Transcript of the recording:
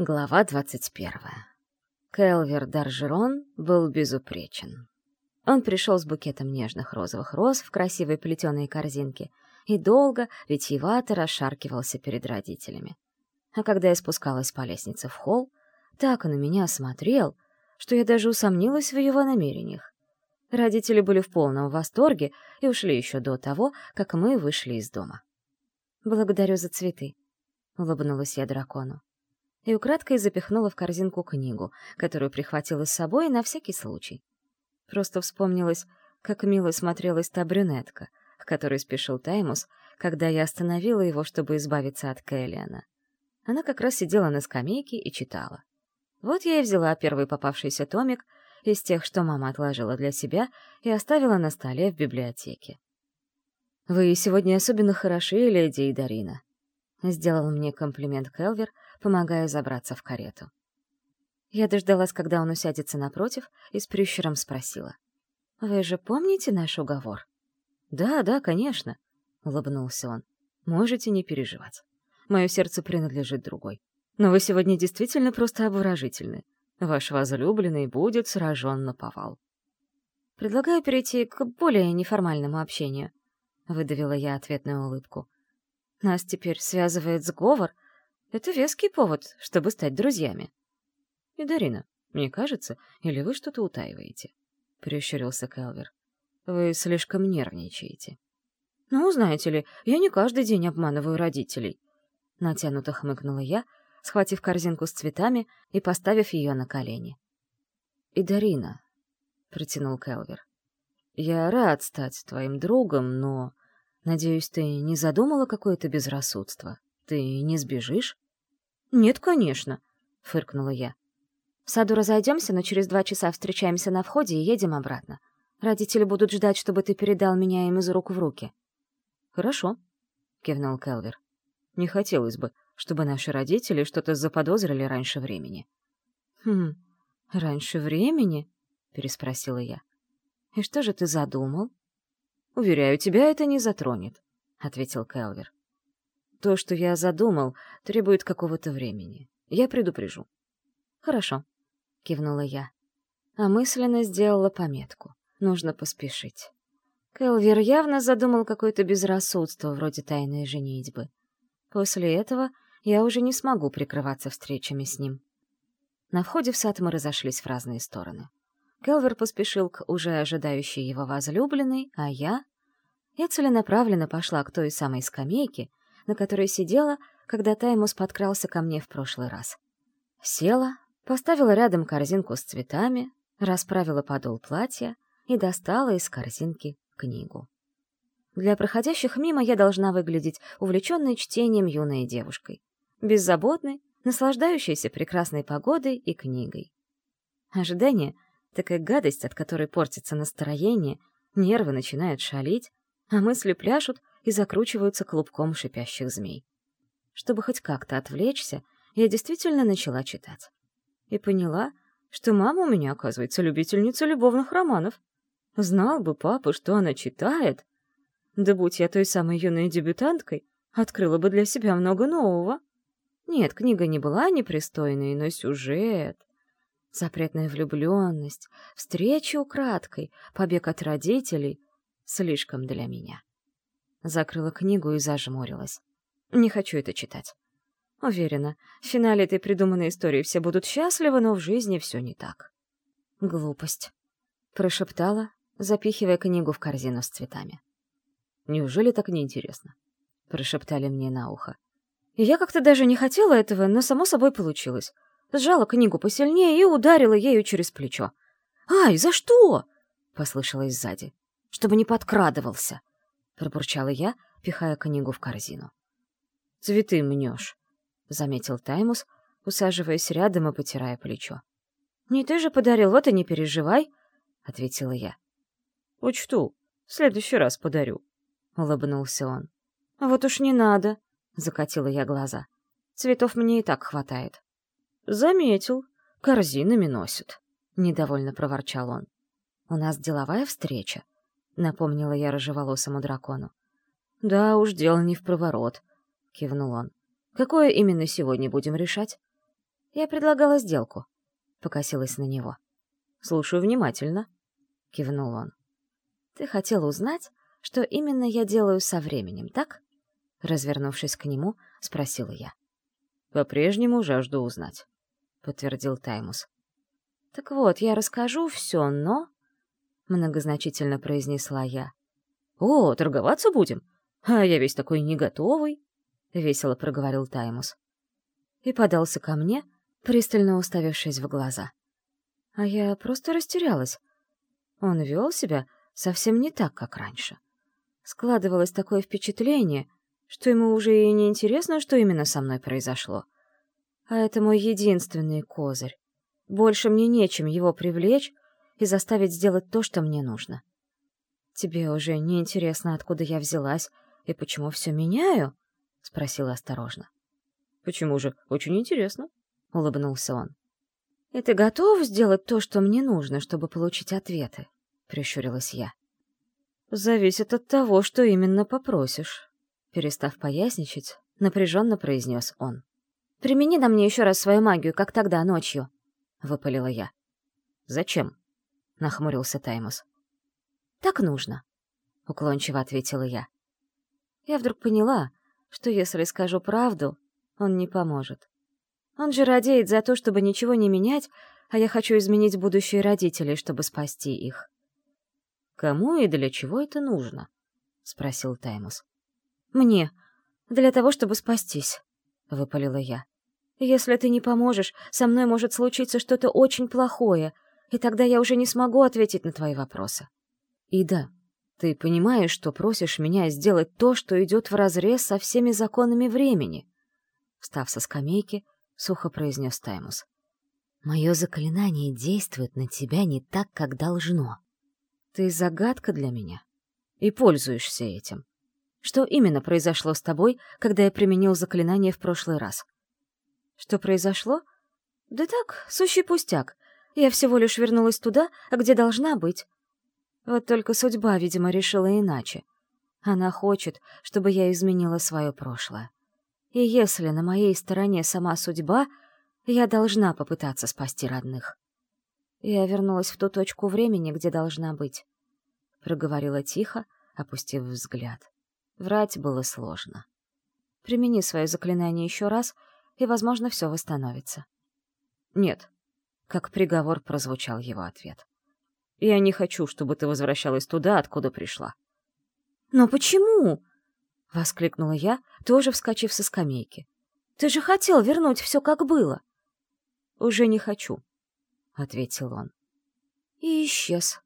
Глава двадцать первая. Келвер Даржерон был безупречен. Он пришел с букетом нежных розовых роз в красивой плетеной корзинке и долго, витьевато расшаркивался перед родителями. А когда я спускалась по лестнице в холл, так он на меня смотрел, что я даже усомнилась в его намерениях. Родители были в полном восторге и ушли еще до того, как мы вышли из дома. «Благодарю за цветы», — улыбнулась я дракону и украдкой запихнула в корзинку книгу, которую прихватила с собой на всякий случай. Просто вспомнилось, как мило смотрелась та брюнетка, к которой спешил Таймус, когда я остановила его, чтобы избавиться от Кэллиана. Она как раз сидела на скамейке и читала. Вот я и взяла первый попавшийся томик из тех, что мама отложила для себя и оставила на столе в библиотеке. «Вы сегодня особенно хороши, леди Идарина», — сделал мне комплимент Келвер, помогая забраться в карету. Я дождалась, когда он усядется напротив, и с прищуром спросила. «Вы же помните наш уговор?» «Да, да, конечно», — улыбнулся он. «Можете не переживать. Мое сердце принадлежит другой. Но вы сегодня действительно просто обворожительны. Ваш возлюбленный будет сражен на повал». «Предлагаю перейти к более неформальному общению», — выдавила я ответную улыбку. «Нас теперь связывает сговор — это веский повод, чтобы стать друзьями. И Дарина, мне кажется, или вы что-то утаиваете? Прищурился Келвер. Вы слишком нервничаете. Ну, знаете ли, я не каждый день обманываю родителей. Натянуто хмыкнула я, схватив корзинку с цветами и поставив ее на колени. «И Дарина», — протянул Келвер, — «я рад стать твоим другом, но, надеюсь, ты не задумала какое-то безрассудство?» Ты не сбежишь? Нет, конечно, фыркнула я. В саду разойдемся, но через два часа встречаемся на входе и едем обратно. Родители будут ждать, чтобы ты передал меня им из рук в руки. Хорошо, кивнул Келвер. Не хотелось бы, чтобы наши родители что-то заподозрили раньше времени. Хм, раньше времени? переспросила я. И что же ты задумал? Уверяю, тебя это не затронет, ответил Келвер. То, что я задумал, требует какого-то времени. Я предупрежу. Хорошо, кивнула я. А мысленно сделала пометку. Нужно поспешить. Келвер явно задумал какое-то безрассудство вроде тайной женитьбы. После этого я уже не смогу прикрываться встречами с ним. На входе в сад мы разошлись в разные стороны. Келвер поспешил к уже ожидающей его возлюбленной, а я... Я целенаправленно пошла к той самой скамейке, на которой сидела, когда Таймус подкрался ко мне в прошлый раз. Села, поставила рядом корзинку с цветами, расправила подол платья и достала из корзинки книгу. Для проходящих мимо я должна выглядеть увлеченной чтением юной девушкой, беззаботной, наслаждающейся прекрасной погодой и книгой. Ожидание — такая гадость, от которой портится настроение, нервы начинают шалить, а мысли пляшут, и закручиваются клубком шипящих змей. Чтобы хоть как-то отвлечься, я действительно начала читать. И поняла, что мама у меня, оказывается, любительница любовных романов. Знал бы папа, что она читает. Да будь я той самой юной дебютанткой, открыла бы для себя много нового. Нет, книга не была непристойной, но сюжет... Запретная влюбленность, встречи украдкой, побег от родителей — слишком для меня. Закрыла книгу и зажмурилась. Не хочу это читать. Уверена, в финале этой придуманной истории все будут счастливы, но в жизни все не так. Глупость. Прошептала, запихивая книгу в корзину с цветами. Неужели так неинтересно? Прошептали мне на ухо. Я как-то даже не хотела этого, но само собой получилось. Сжала книгу посильнее и ударила ею через плечо. «Ай, за что?» — послышалось сзади. «Чтобы не подкрадывался», пробурчала я, пихая книгу в корзину. «Цветы мнешь», — заметил Таймус, усаживаясь рядом и потирая плечо. «Не ты же подарил, вот и не переживай», — ответила я. «Учту, в следующий раз подарю», — улыбнулся он. «Вот уж не надо», — закатила я глаза. «Цветов мне и так хватает». «Заметил, корзинами носят», — недовольно проворчал он. «У нас деловая встреча», напомнила я рыжеволосому дракону. Да уж, дело не в проворот, кивнул он. Какое именно сегодня будем решать? Я предлагала сделку. Покосилась на него. «Слушаю внимательно», — кивнул он. «Ты хотел узнать, что именно я делаю со временем, так?» Развернувшись к нему, спросила я. «По-прежнему жажду узнать», — подтвердил Таймус. «Так вот, я расскажу все, но...» — многозначительно произнесла я. «О, торговаться будем? А я весь такой не готовый», — весело проговорил Таймус. И подался ко мне, пристально уставившись в глаза. А я просто растерялась. Он вел себя совсем не так, как раньше. Складывалось такое впечатление, что ему уже и не интересно, что именно со мной произошло. А это мой единственный козырь. Больше мне нечем его привлечь и заставить сделать то, что мне нужно. Тебе уже не интересно, откуда я взялась и почему все меняю? — спросила осторожно. — Почему же? Очень интересно, — улыбнулся он. — И ты готов сделать то, что мне нужно, чтобы получить ответы? — прищурилась я. — Зависит от того, что именно попросишь. Перестав поясничать, напряженно произнес он. — Примени на мне еще раз свою магию, как тогда, ночью, — выпалила я. «Зачем?» — нахмурился Таймус. «Так нужно», — уклончиво ответила я. Я вдруг поняла, что если скажу правду, он не поможет. Он же радеет за то, чтобы ничего не менять, а я хочу изменить будущее родителей, чтобы спасти их. «Кому и для чего это нужно?» — спросил Таймус. «Мне. Для того, чтобы спастись», — выпалила я. Если ты не поможешь, со мной может случиться что-то очень плохое, и тогда я уже не смогу ответить на твои вопросы. И да, ты понимаешь, что просишь меня сделать то, что идет вразрез со всеми законами времени? Встав со скамейки, сухо произнес Таймус. Мое заклинание действует на тебя не так, как должно. Ты загадка для меня. И пользуешься этим. Что именно произошло с тобой, когда я применил заклинание в прошлый раз? — что произошло? Да так, сущий пустяк. Я всего лишь вернулась туда, где должна быть. Вот только судьба, видимо, решила иначе. Она хочет, чтобы я изменила свое прошлое. И если на моей стороне сама судьба, я должна попытаться спасти родных. Я вернулась в ту точку времени, где должна быть. Проговорила тихо, опустив взгляд. Врать было сложно. Примени свое заклинание еще раз — и, возможно, все восстановится. «Нет», — как приговор прозвучал его ответ. «Я не хочу, чтобы ты возвращалась туда, откуда пришла». «Но почему?» — воскликнула я, тоже вскочив со скамейки. «Ты же хотел вернуть все, как было». «Уже не хочу», — ответил он. И исчез.